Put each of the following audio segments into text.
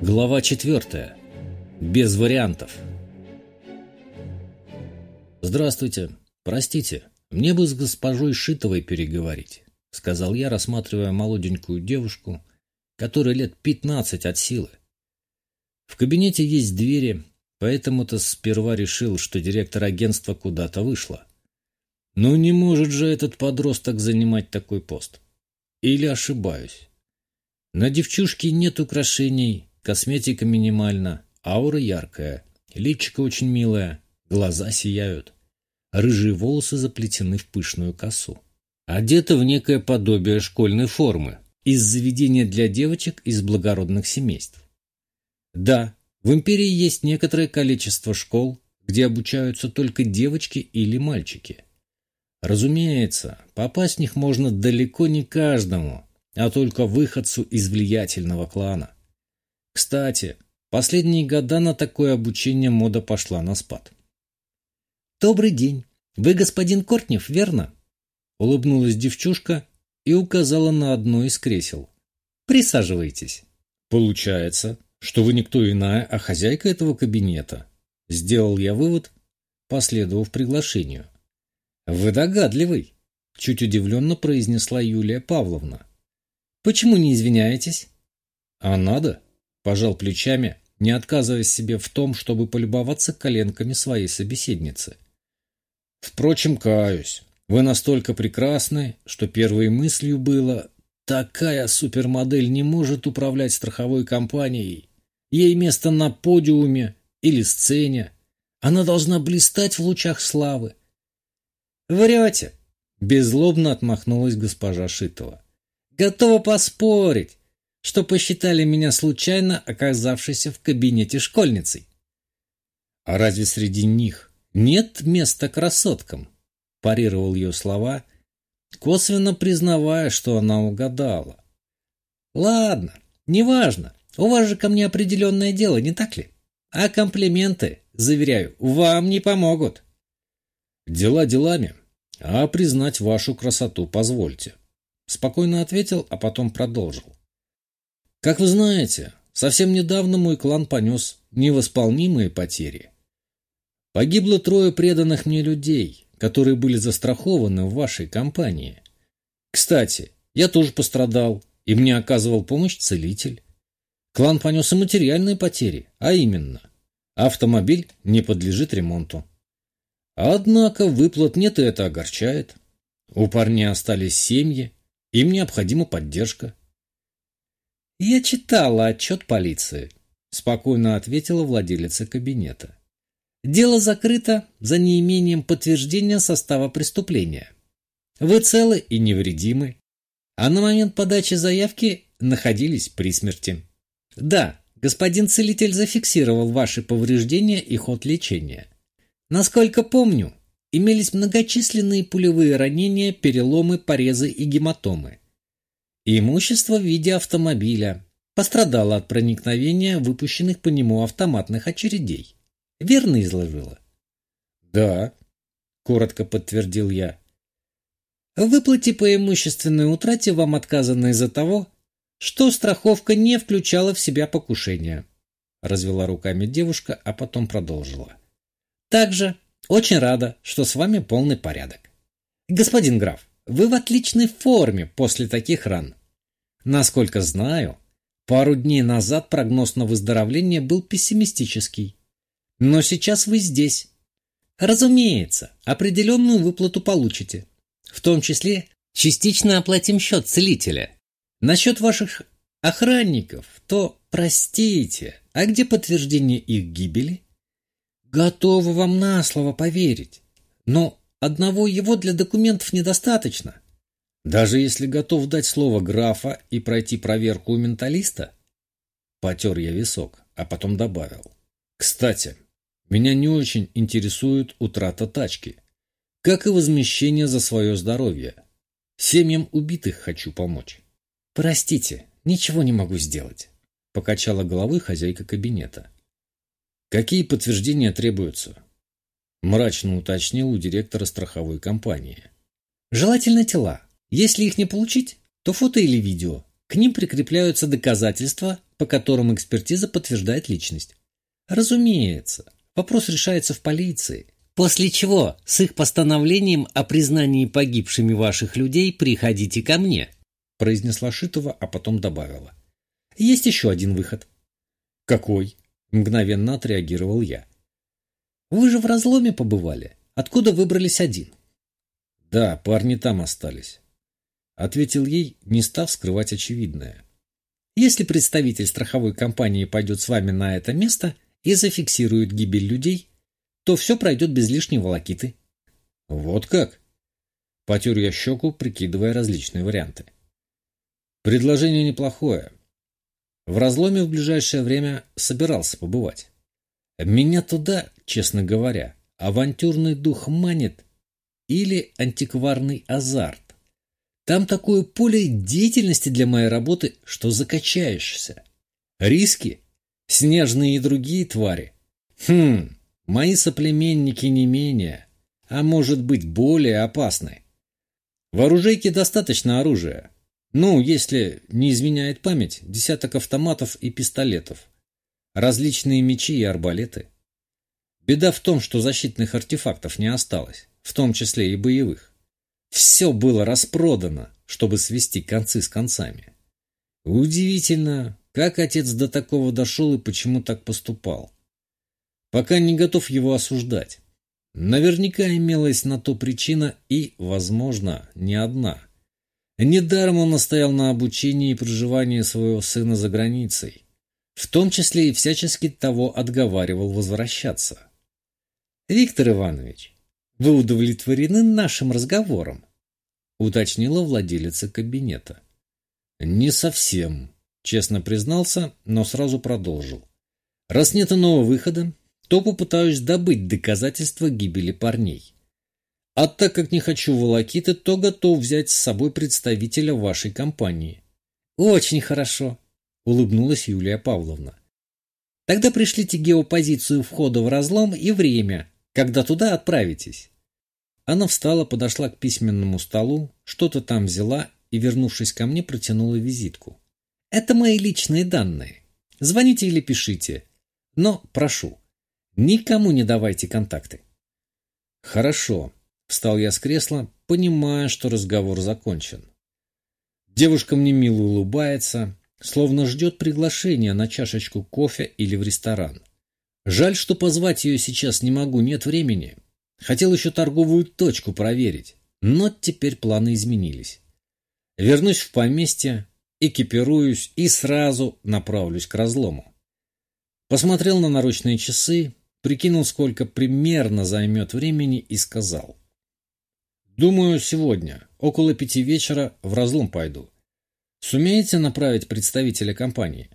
Глава четвертая. Без вариантов. «Здравствуйте. Простите, мне бы с госпожой Шитовой переговорить», — сказал я, рассматривая молоденькую девушку, которой лет пятнадцать от силы. В кабинете есть двери, поэтому-то сперва решил, что директор агентства куда-то вышла. Но не может же этот подросток занимать такой пост. Или ошибаюсь. На девчушке нет украшений, Косметика минимальна, аура яркая, личико очень милое, глаза сияют. Рыжие волосы заплетены в пышную косу. Одета в некое подобие школьной формы из заведения для девочек из благородных семейств. Да, в империи есть некоторое количество школ, где обучаются только девочки или мальчики. Разумеется, попасть в них можно далеко не каждому, а только выходцу из влиятельного клана. Кстати, последние года на такое обучение мода пошла на спад. «Добрый день. Вы господин Кортнев, верно?» Улыбнулась девчушка и указала на одно из кресел. «Присаживайтесь». «Получается, что вы никто иная, а хозяйка этого кабинета». Сделал я вывод, последовав приглашению. «Вы догадливый», — чуть удивленно произнесла Юлия Павловна. «Почему не извиняетесь?» «А надо?» Пожал плечами, не отказываясь себе в том, чтобы полюбоваться коленками своей собеседницы. Впрочем, каюсь. Вы настолько прекрасны, что первой мыслью было «такая супермодель не может управлять страховой компанией. Ей место на подиуме или сцене. Она должна блистать в лучах славы». «Врете!» – беззлобно отмахнулась госпожа Шитова. «Готова поспорить что посчитали меня случайно оказавшейся в кабинете школьницей. «А разве среди них нет места красоткам?» – парировал ее слова, косвенно признавая, что она угадала. «Ладно, неважно, у вас же ко мне определенное дело, не так ли? А комплименты, заверяю, вам не помогут». «Дела делами, а признать вашу красоту позвольте», – спокойно ответил, а потом продолжил. Как вы знаете, совсем недавно мой клан понес невосполнимые потери. Погибло трое преданных мне людей, которые были застрахованы в вашей компании. Кстати, я тоже пострадал, и мне оказывал помощь целитель. Клан понес и материальные потери, а именно, автомобиль не подлежит ремонту. Однако выплат нет, и это огорчает. У парней остались семьи, им необходима поддержка. «Я читала отчет полиции», – спокойно ответила владелица кабинета. «Дело закрыто за неимением подтверждения состава преступления. Вы целы и невредимы, а на момент подачи заявки находились при смерти. Да, господин целитель зафиксировал ваши повреждения и ход лечения. Насколько помню, имелись многочисленные пулевые ранения, переломы, порезы и гематомы. Имущество в виде автомобиля пострадало от проникновения выпущенных по нему автоматных очередей. Верно изложила? Да, коротко подтвердил я. В выплате по имущественной утрате вам отказано из-за того, что страховка не включала в себя покушение. Развела руками девушка, а потом продолжила. Также очень рада, что с вами полный порядок. Господин граф, вы в отличной форме после таких ран. Насколько знаю, пару дней назад прогноз на выздоровление был пессимистический. Но сейчас вы здесь. Разумеется, определенную выплату получите. В том числе частично оплатим счет целителя. Насчет ваших охранников, то простите, а где подтверждение их гибели? Готова вам на слово поверить. Но одного его для документов недостаточно. Даже если готов дать слово графа и пройти проверку у менталиста? Потер я висок, а потом добавил. Кстати, меня не очень интересует утрата тачки, как и возмещение за свое здоровье. Семьям убитых хочу помочь. Простите, ничего не могу сделать, покачала головой хозяйка кабинета. Какие подтверждения требуются? Мрачно уточнил у директора страховой компании. Желательно тела, если их не получить, то фото или видео. К ним прикрепляются доказательства по которым экспертиза подтверждает личность. Разумеется, вопрос решается в полиции. После чего с их постановлением о признании погибшими ваших людей приходите ко мне, произнесла Шитова, а потом добавила. Есть еще один выход. Какой? Мгновенно отреагировал я. Вы же в разломе побывали. Откуда выбрались один? Да, парни там остались. Ответил ей, не став скрывать очевидное. Если представитель страховой компании пойдет с вами на это место и зафиксирует гибель людей, то все пройдет без лишней волокиты. Вот как? Потер я щеку, прикидывая различные варианты. Предложение неплохое. В разломе в ближайшее время собирался побывать. Меня туда, честно говоря, авантюрный дух манит или антикварный азарт. Там такое поле деятельности для моей работы, что закачаешься. Риски? Снежные и другие твари? Хм, мои соплеменники не менее, а может быть более опасны. В оружейке достаточно оружия. Ну, если не изменяет память, десяток автоматов и пистолетов. Различные мечи и арбалеты. Беда в том, что защитных артефактов не осталось, в том числе и боевых. Все было распродано, чтобы свести концы с концами. Удивительно, как отец до такого дошел и почему так поступал. Пока не готов его осуждать. Наверняка имелась на то причина и, возможно, не одна. Недаром он настоял на обучении и проживании своего сына за границей. В том числе и всячески того отговаривал возвращаться. «Виктор Иванович, вы удовлетворены нашим разговором? Уточнила владелица кабинета. Не совсем, честно признался, но сразу продолжил. Раз нет иного выхода, то попытаюсь добыть доказательства гибели парней. А так как не хочу волокиты, то готов взять с собой представителя вашей компании. Очень хорошо, улыбнулась Юлия Павловна. Тогда пришлите геопозицию входа в разлом и время, когда туда отправитесь. Она встала, подошла к письменному столу, что-то там взяла и, вернувшись ко мне, протянула визитку. Это мои личные данные. Звоните или пишите. Но, прошу, никому не давайте контакты. Хорошо. Встал я с кресла, понимая, что разговор закончен. Девушка мне мило улыбается, словно ждет приглашения на чашечку кофе или в ресторан. Жаль, что позвать ее сейчас не могу, нет времени. Хотел еще торговую точку проверить, но теперь планы изменились. Вернусь в поместье, экипируюсь и сразу направлюсь к разлому. Посмотрел на наручные часы, прикинул, сколько примерно займет времени и сказал. Думаю, сегодня, около пяти вечера, в разлом пойду. Сумеете направить представителя компании?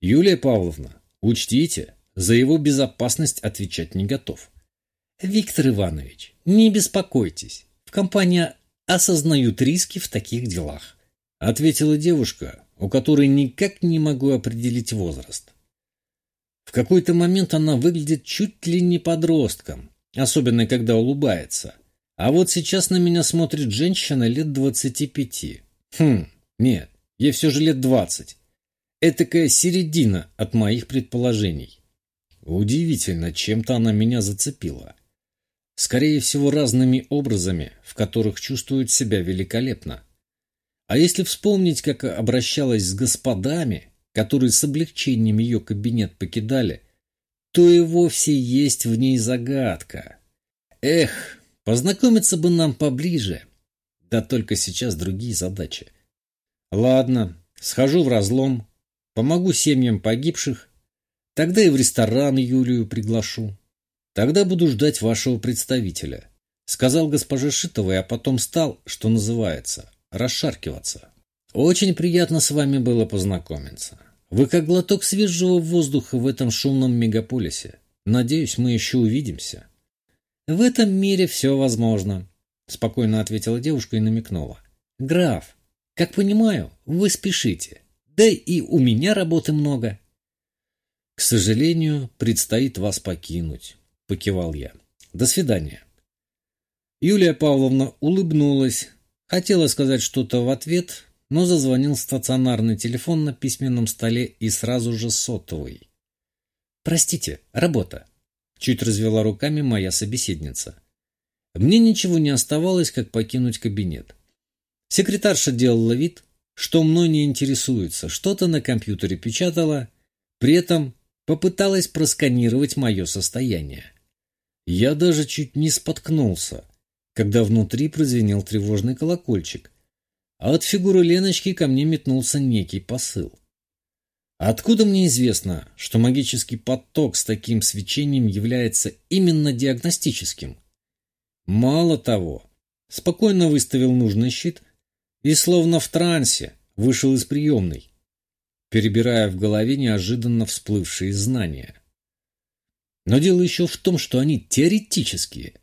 Юлия Павловна, учтите, за его безопасность отвечать не готов. Виктор Иванович, не беспокойтесь. В компании осознают риски в таких делах. Ответила девушка, у которой никак не могу определить возраст. В какой-то момент она выглядит чуть ли не подростком, особенно когда улыбается. А вот сейчас на меня смотрит женщина лет двадцати пяти. Хм, нет, ей все же лет двадцать. Этакая середина от моих предположений. Удивительно, чем-то она меня зацепила. Скорее всего, разными образами, в которых чувствует себя великолепно. А если вспомнить, как обращалась с господами, которые с облегчением ее кабинет покидали, то и вовсе есть в ней загадка. Эх, познакомиться бы нам поближе. Да только сейчас другие задачи. Ладно, схожу в разлом, помогу семьям погибших Тогда и в ресторан Юлию приглашу. Тогда буду ждать вашего представителя. Сказал госпоже Шитовой, а потом стал, что называется, расшаркиваться. Очень приятно с вами было познакомиться. Вы как глоток свежего воздуха в этом шумном мегаполисе. Надеюсь, мы еще увидимся. В этом мире все возможно, спокойно ответила девушка и намекнула. Граф, как понимаю, вы спешите. Да и у меня работы много. «К сожалению, предстоит вас покинуть», — покивал я. «До свидания». Юлия Павловна улыбнулась, хотела сказать что-то в ответ, но зазвонил стационарный телефон на письменном столе и сразу же сотовый. «Простите, работа», — чуть развела руками моя собеседница. Мне ничего не оставалось, как покинуть кабинет. Секретарша делала вид, что мной не интересуется, что-то на компьютере печатала, при этом попыталась просканировать мое состояние. Я даже чуть не споткнулся, когда внутри прозвенел тревожный колокольчик, а от фигуры Леночки ко мне метнулся некий посыл. Откуда мне известно, что магический поток с таким свечением является именно диагностическим? Мало того, спокойно выставил нужный щит и, словно в трансе, вышел из приемной, перебирая в голове неожиданно всплывшие знания. Но дело еще в том, что они теоретические.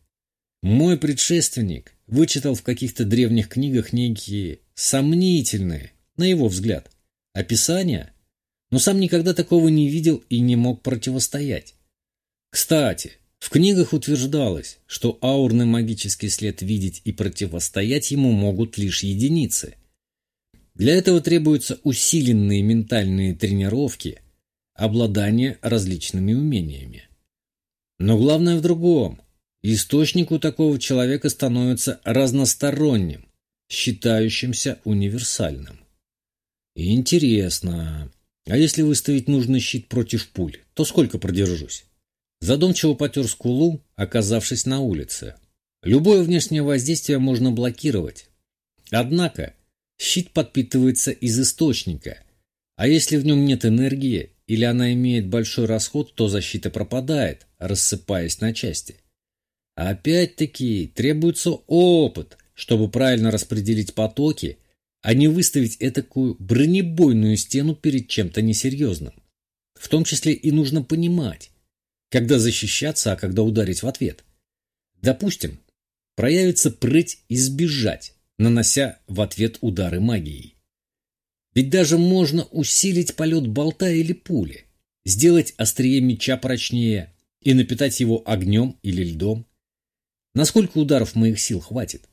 Мой предшественник вычитал в каких-то древних книгах некие сомнительные, на его взгляд, описания, но сам никогда такого не видел и не мог противостоять. Кстати, в книгах утверждалось, что аурный магический след видеть и противостоять ему могут лишь единицы. Для этого требуются усиленные ментальные тренировки, обладание различными умениями. Но главное в другом. Источник у такого человека становится разносторонним, считающимся универсальным. Интересно, а если выставить нужный щит против пуль, то сколько продержусь? Задумчиво потер скулу, оказавшись на улице. Любое внешнее воздействие можно блокировать. Однако щит подпитывается из источника, а если в нем нет энергии или она имеет большой расход, то защита пропадает, рассыпаясь на части. Опять-таки требуется опыт, чтобы правильно распределить потоки, а не выставить этакую бронебойную стену перед чем-то несерьезным. В том числе и нужно понимать, когда защищаться, а когда ударить в ответ. Допустим, проявится прыть и сбежать, нанося в ответ удары магией. Ведь даже можно усилить полет болта или пули, сделать острие меча прочнее и напитать его огнем или льдом. Насколько ударов моих сил хватит?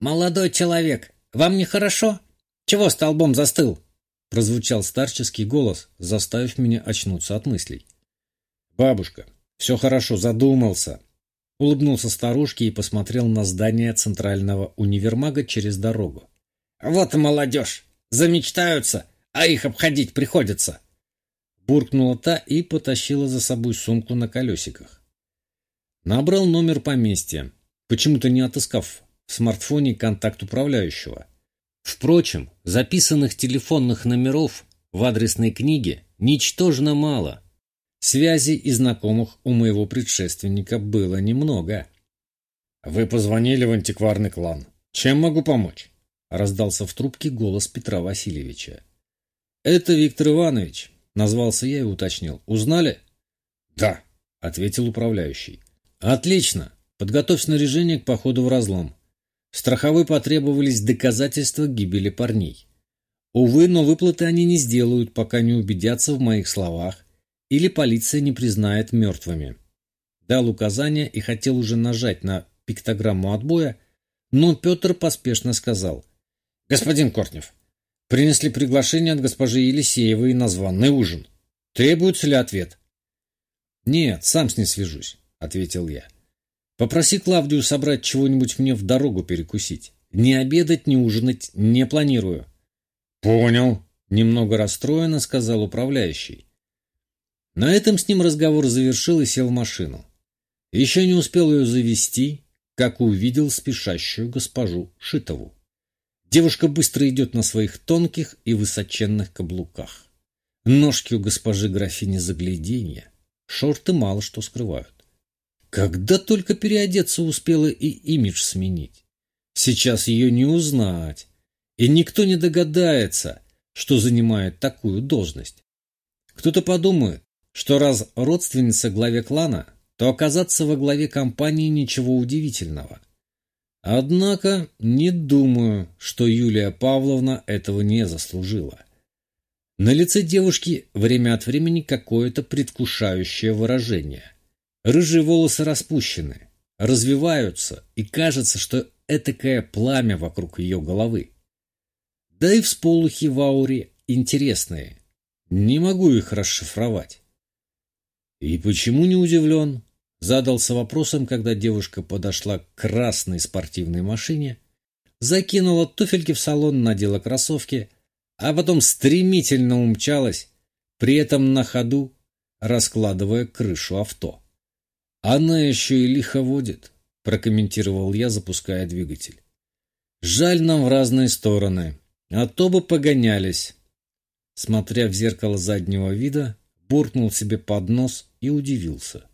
«Молодой человек, вам нехорошо? Чего столбом застыл?» Прозвучал старческий голос, заставив меня очнуться от мыслей. «Бабушка, все хорошо, задумался. Улыбнулся старушке и посмотрел на здание центрального универмага через дорогу. Вот и молодежь! Замечтаются, а их обходить приходится. Буркнула та и потащила за собой сумку на колесиках. Набрал номер поместья, почему-то не отыскав в смартфоне контакт управляющего. Впрочем, записанных телефонных номеров в адресной книге ничтожно мало – Связей и знакомых у моего предшественника было немного. «Вы позвонили в антикварный клан. Чем могу помочь?» — раздался в трубке голос Петра Васильевича. «Это Виктор Иванович», — назвался я и уточнил. «Узнали?» «Да», — ответил управляющий. «Отлично. Подготовь снаряжение к походу в разлом. Страховой потребовались доказательства гибели парней. Увы, но выплаты они не сделают, пока не убедятся в моих словах или полиция не признает мертвыми. Дал указание и хотел уже нажать на пиктограмму отбоя, но Петр поспешно сказал. «Господин Кортнев, принесли приглашение от госпожи Елисеевой на званый ужин. Требуется ли ответ?» «Нет, сам с ней свяжусь», — ответил я. «Попроси Клавдию собрать чего-нибудь мне в дорогу перекусить. Не обедать, не ужинать не планирую». «Понял», — немного расстроенно сказал управляющий. На этом с ним разговор завершил и сел в машину. Еще не успел ее завести, как увидел спешащую госпожу Шитову. Девушка быстро идет на своих тонких и высоченных каблуках. Ножки у госпожи графини загляденья, шорты мало что скрывают. Когда только переодеться успела и имидж сменить. Сейчас ее не узнать, и никто не догадается, что занимает такую должность. Кто-то подумает, что раз родственница главе клана, то оказаться во главе компании ничего удивительного. Однако не думаю, что Юлия Павловна этого не заслужила. На лице девушки время от времени какое-то предвкушающее выражение. Рыжие волосы распущены, развиваются, и кажется, что этакое пламя вокруг ее головы. Да и всполухи в ауре интересные. Не могу их расшифровать. И почему не удивлен? Задался вопросом, когда девушка подошла к красной спортивной машине, закинула туфельки в салон, надела кроссовки, а потом стремительно умчалась, при этом на ходу раскладывая крышу авто. «Она еще и лихо водит», — прокомментировал я, запуская двигатель. «Жаль нам в разные стороны, а то бы погонялись». Смотря в зеркало заднего вида, буркнул себе под нос и удивился.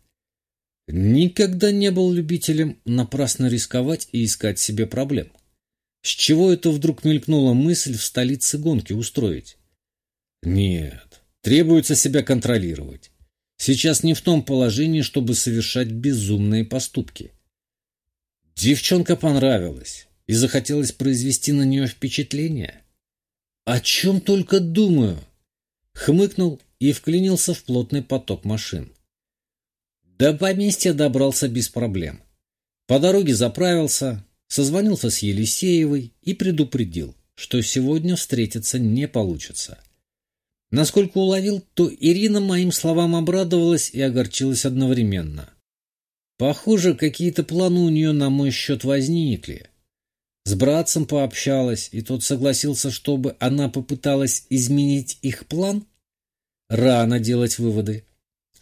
Никогда не был любителем напрасно рисковать и искать себе проблем. С чего это вдруг мелькнула мысль в столице гонки устроить? Нет, требуется себя контролировать. Сейчас не в том положении, чтобы совершать безумные поступки. Девчонка понравилась, и захотелось произвести на нее впечатление. О чем только думаю! Хмыкнул и вклинился в плотный поток машин. До поместья добрался без проблем. По дороге заправился, созвонился с Елисеевой и предупредил, что сегодня встретиться не получится. Насколько уловил, то Ирина моим словам обрадовалась и огорчилась одновременно. Похоже, какие-то планы у нее на мой счет возникли. С братцем пообщалась, и тот согласился, чтобы она попыталась изменить их план? Рано делать выводы.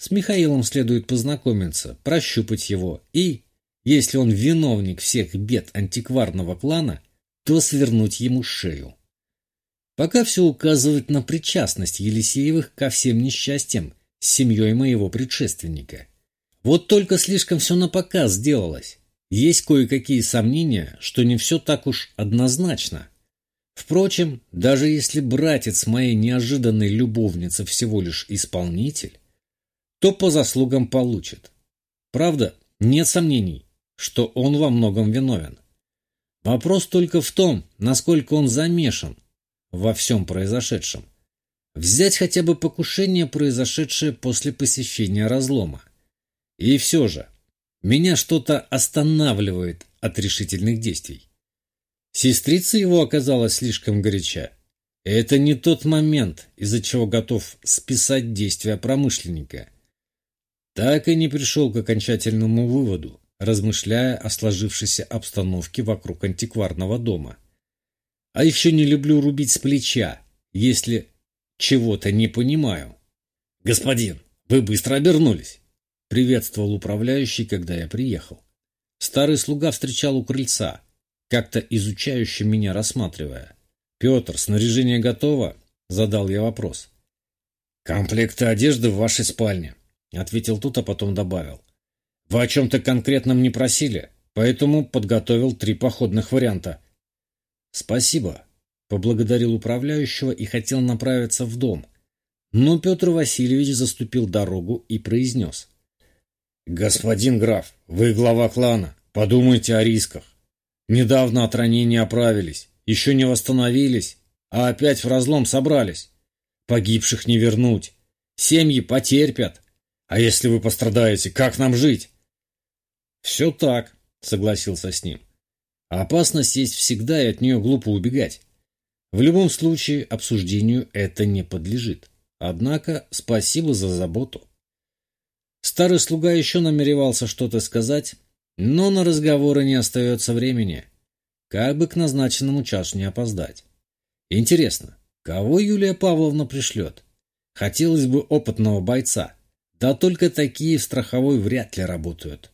С Михаилом следует познакомиться, прощупать его и, если он виновник всех бед антикварного клана, то свернуть ему шею. Пока все указывает на причастность Елисеевых ко всем несчастьям с семьей моего предшественника. Вот только слишком все на показ сделалось. Есть кое-какие сомнения, что не все так уж однозначно. Впрочем, даже если братец моей неожиданной любовницы всего лишь исполнитель, то по заслугам получит. Правда, нет сомнений, что он во многом виновен. Вопрос только в том, насколько он замешан во всем произошедшем. Взять хотя бы покушение, произошедшее после посещения разлома. И все же, меня что-то останавливает от решительных действий. Сестрица его оказалась слишком горяча. Это не тот момент, из-за чего готов списать действия промышленника. Так и не пришел к окончательному выводу, размышляя о сложившейся обстановке вокруг антикварного дома. А еще не люблю рубить с плеча, если чего-то не понимаю. «Господин, вы быстро обернулись!» — приветствовал управляющий, когда я приехал. Старый слуга встречал у крыльца, как-то изучающе меня рассматривая. «Петр, снаряжение готово?» — задал я вопрос. «Комплекты одежды в вашей спальне», — ответил тут, а потом добавил. «Вы о чем-то конкретном не просили, поэтому подготовил три походных варианта. «Спасибо», — поблагодарил управляющего и хотел направиться в дом. Но Петр Васильевич заступил дорогу и произнес. «Господин граф, вы глава клана. Подумайте о рисках. Недавно от ранения оправились, еще не восстановились, а опять в разлом собрались. Погибших не вернуть. Семьи потерпят. А если вы пострадаете, как нам жить?» «Все так», — согласился с ним. А опасность есть всегда, и от нее глупо убегать. В любом случае, обсуждению это не подлежит. Однако, спасибо за заботу. Старый слуга еще намеревался что-то сказать, но на разговоры не остается времени. Как бы к назначенному часу не опоздать. Интересно, кого Юлия Павловна пришлет? Хотелось бы опытного бойца. Да только такие в страховой вряд ли работают.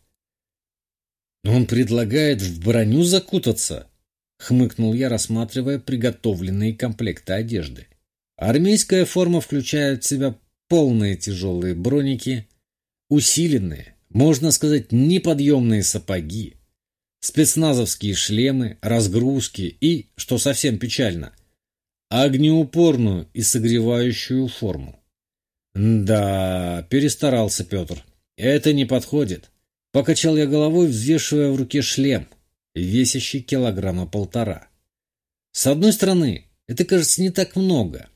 «Он предлагает в броню закутаться?» — хмыкнул я, рассматривая приготовленные комплекты одежды. Армейская форма включает в себя полные тяжелые броники, усиленные, можно сказать, неподъемные сапоги, спецназовские шлемы, разгрузки и, что совсем печально, огнеупорную и согревающую форму. Да, перестарался Петр. Это не подходит. Покачал я головой, взвешивая в руке шлем, весящий килограмма полтора. С одной стороны, это кажется не так много,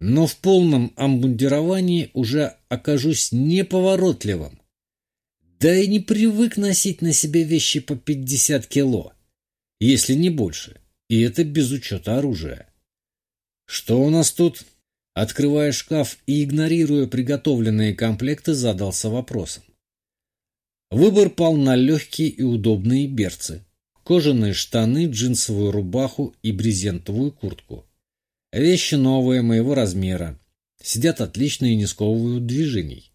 но в полном амбундировании уже окажусь неповоротливым. Да и не привык носить на себе вещи по 50 кило, если не больше, и это без учета оружия. «Что у нас тут?» Открывая шкаф и игнорируя приготовленные комплекты, задался вопросом. Выбор пал на легкие и удобные берцы, кожаные штаны, джинсовую рубаху и брезентовую куртку. Вещи новые, моего размера. Сидят отлично и не сковывают движений.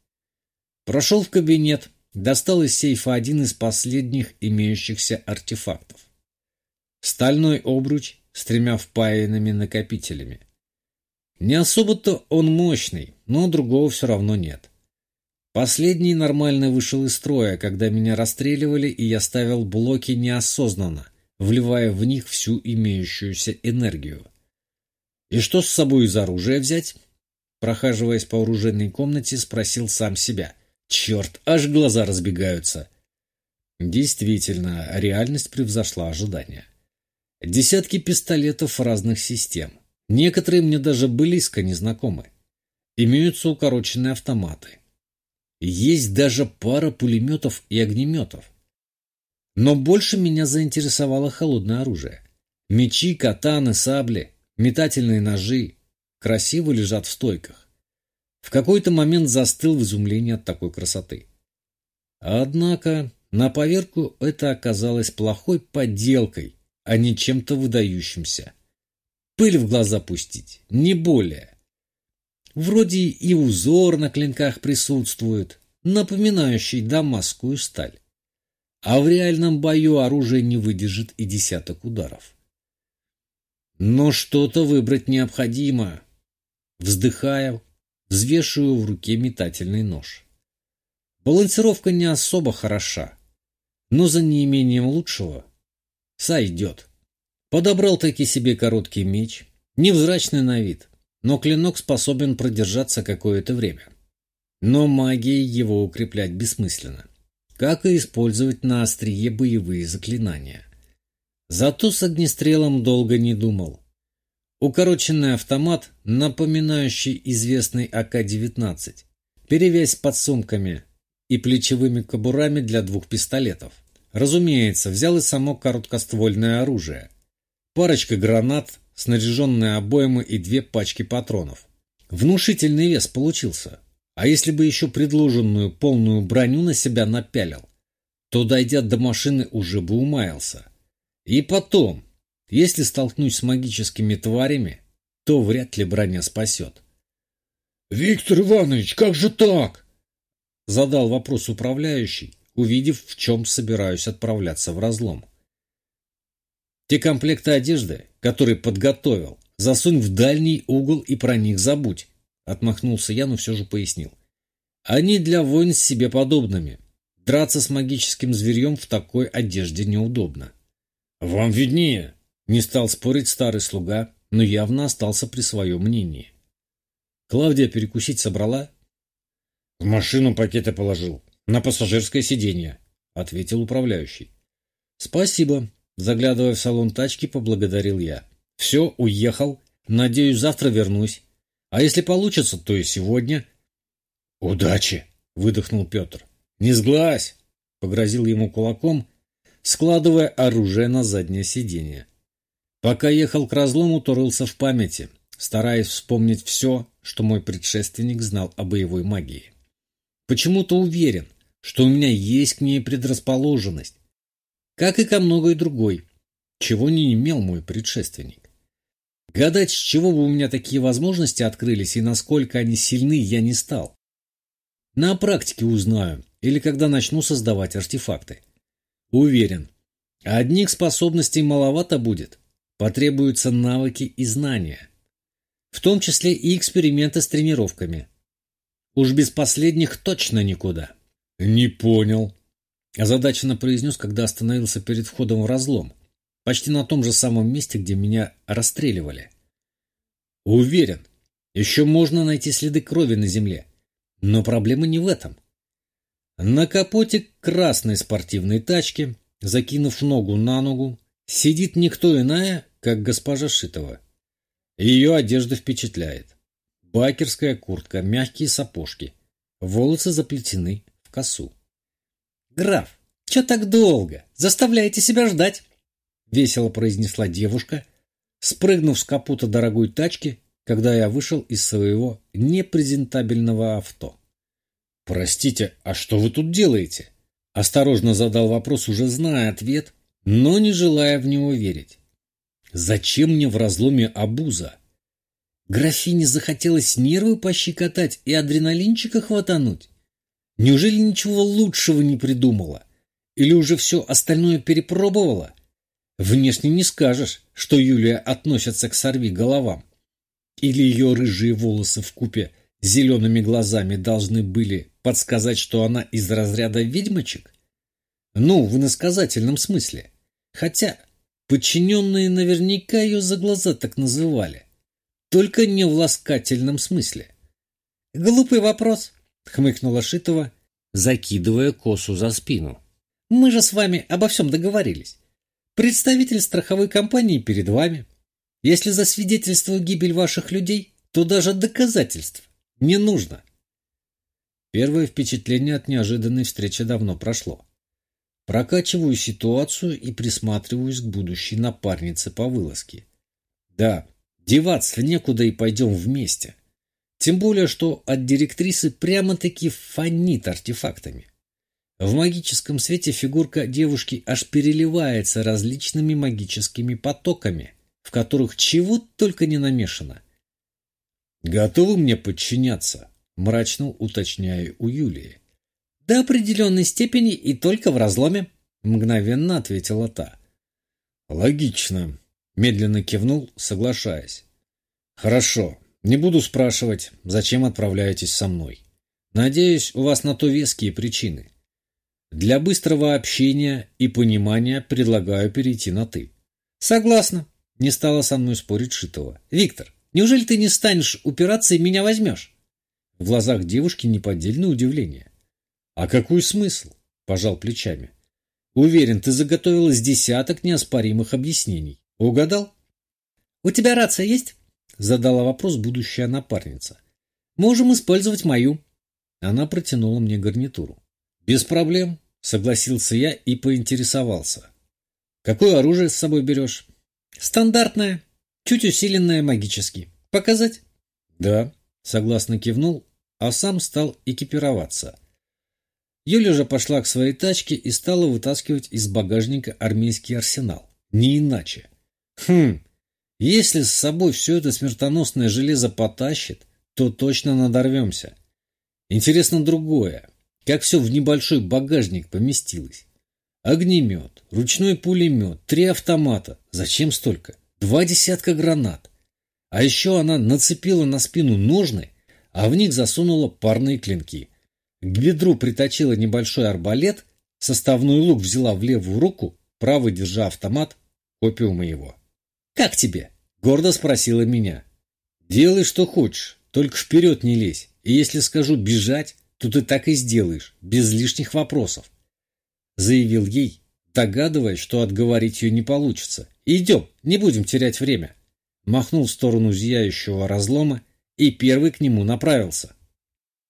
Прошел в кабинет, достал из сейфа один из последних имеющихся артефактов. Стальной обруч с тремя впаянными накопителями. Не особо-то он мощный, но другого все равно нет. Последний нормально вышел из строя, когда меня расстреливали, и я ставил блоки неосознанно, вливая в них всю имеющуюся энергию. И что с собой из оружия взять? Прохаживаясь по оружейной комнате, спросил сам себя. Черт, аж глаза разбегаются. Действительно, реальность превзошла ожидания. Десятки пистолетов разных систем. Некоторые мне даже близко не знакомы. Имеются укороченные автоматы. Есть даже пара пулеметов и огнеметов. Но больше меня заинтересовало холодное оружие. Мечи, катаны, сабли, метательные ножи красиво лежат в стойках. В какой-то момент застыл в изумлении от такой красоты. Однако на поверку это оказалось плохой подделкой, а не чем-то выдающимся. Пыль в глаза пустить, не более. Вроде и узор на клинках присутствует, напоминающий дамасскую сталь. А в реальном бою оружие не выдержит и десяток ударов. Но что-то выбрать необходимо. Вздыхая, взвешиваю в руке метательный нож. Балансировка не особо хороша, но за неимением лучшего сойдет. Подобрал таки себе короткий меч, невзрачный на вид, но клинок способен продержаться какое-то время. Но магией его укреплять бессмысленно, как и использовать на острие боевые заклинания. Зато с огнестрелом долго не думал. Укороченный автомат, напоминающий известный АК-19, перевязь под сумками и плечевыми кобурами для двух пистолетов. Разумеется, взял и само короткоствольное оружие. Парочка гранат, снаряженные обоймы и две пачки патронов. Внушительный вес получился. А если бы еще предложенную полную броню на себя напялил, то, дойдя до машины, уже бы умаялся. И потом, если столкнусь с магическими тварями, то вряд ли броня спасет. «Виктор Иванович, как же так?» Задал вопрос управляющий, увидев, в чем собираюсь отправляться в разлом. Те комплекты одежды, которые подготовил, засунь в дальний угол и про них забудь. Отмахнулся я, но все же пояснил. Они для войн с себе подобными. Драться с магическим зверьем в такой одежде неудобно. «Вам виднее!» — не стал спорить старый слуга, но явно остался при своем мнении. Клавдия перекусить собрала? «В машину пакеты положил, на пассажирское сиденье», — ответил управляющий. «Спасибо», — заглядывая в салон тачки, поблагодарил я. «Все, уехал. Надеюсь, завтра вернусь. А если получится, то и сегодня». «Удачи!» — выдохнул Петр. «Не сглазь!» — погрозил ему кулаком складывая оружие на заднее сиденье. Пока ехал к разлому, то в памяти, стараясь вспомнить все, что мой предшественник знал о боевой магии. Почему-то уверен, что у меня есть к ней предрасположенность, как и ко многой другой, чего не имел мой предшественник. Гадать, с чего бы у меня такие возможности открылись и насколько они сильны, я не стал. На практике узнаю, или когда начну создавать артефакты. Уверен, одних способностей маловато будет. Потребуются навыки и знания. В том числе и эксперименты с тренировками. Уж без последних точно никуда. Не понял. Озадаченно произнес, когда остановился перед входом в разлом. Почти на том же самом месте, где меня расстреливали. Уверен, еще можно найти следы крови на земле. Но проблема не в этом. На капоте красной спортивной тачки, закинув ногу на ногу, сидит никто иная, как госпожа Шитова. Ее одежда впечатляет. Бакерская куртка, мягкие сапожки, волосы заплетены в косу. «Граф, что так долго? Заставляете себя ждать?» — весело произнесла девушка, спрыгнув с капота дорогой тачки, когда я вышел из своего непрезентабельного авто. «Простите, а что вы тут делаете?» Осторожно задал вопрос, уже зная ответ, но не желая в него верить. «Зачем мне в разломе обуза?» Графине захотелось нервы пощекотать и адреналинчика хватануть. Неужели ничего лучшего не придумала? Или уже все остальное перепробовала? Внешне не скажешь, что Юлия относится к сорви головам. Или ее рыжие волосы в купе с зелеными глазами должны были подсказать, что она из разряда ведьмочек? Ну, в иносказательном смысле. Хотя подчиненные наверняка ее за глаза так называли. Только не в ласкательном смысле. «Глупый вопрос», — хмыкнула Шитова, закидывая косу за спину. «Мы же с вами обо всем договорились. Представитель страховой компании перед вами. Если засвидетельствую гибель ваших людей, то даже доказательств не нужно. Первое впечатление от неожиданной встречи давно прошло. Прокачиваю ситуацию и присматриваюсь к будущей напарнице по вылазке. Да, деваться некуда и пойдем вместе. Тем более, что от директрисы прямо-таки фонит артефактами. В магическом свете фигурка девушки аж переливается различными магическими потоками, в которых чего только не намешано. «Готовы мне подчиняться?» – мрачно уточняю у Юлии. «До определенной степени и только в разломе», – мгновенно ответила та. «Логично», – медленно кивнул, соглашаясь. «Хорошо, не буду спрашивать, зачем отправляетесь со мной. Надеюсь, у вас на то веские причины. Для быстрого общения и понимания предлагаю перейти на «ты». «Согласна», – не стала со мной спорить Шитова. «Виктор, Неужели ты не станешь упираться и меня возьмешь?» В глазах девушки неподдельное удивление. «А какой смысл?» – пожал плечами. «Уверен, ты заготовилась десяток неоспоримых объяснений. Угадал?» «У тебя рация есть?» – задала вопрос будущая напарница. «Можем использовать мою». Она протянула мне гарнитуру. «Без проблем», – согласился я и поинтересовался. «Какое оружие с собой берешь?» «Стандартное», Чуть усиленная магически. Показать? Да, согласно кивнул, а сам стал экипироваться. Юля же пошла к своей тачке и стала вытаскивать из багажника армейский арсенал. Не иначе. Хм, если с собой все это смертоносное железо потащит, то точно надорвемся. Интересно другое. Как все в небольшой багажник поместилось? Огнемет, ручной пулемет, три автомата. Зачем столько? два десятка гранат. А еще она нацепила на спину ножны, а в них засунула парные клинки. К бедру приточила небольшой арбалет, составной лук взяла в левую руку, правой держа автомат, копию моего. «Как тебе?» — гордо спросила меня. «Делай, что хочешь, только вперед не лезь, и если скажу бежать, то ты так и сделаешь, без лишних вопросов», — заявил ей, догадываясь, что отговорить ее не получится, «Идем, не будем терять время!» Махнул в сторону зияющего разлома и первый к нему направился.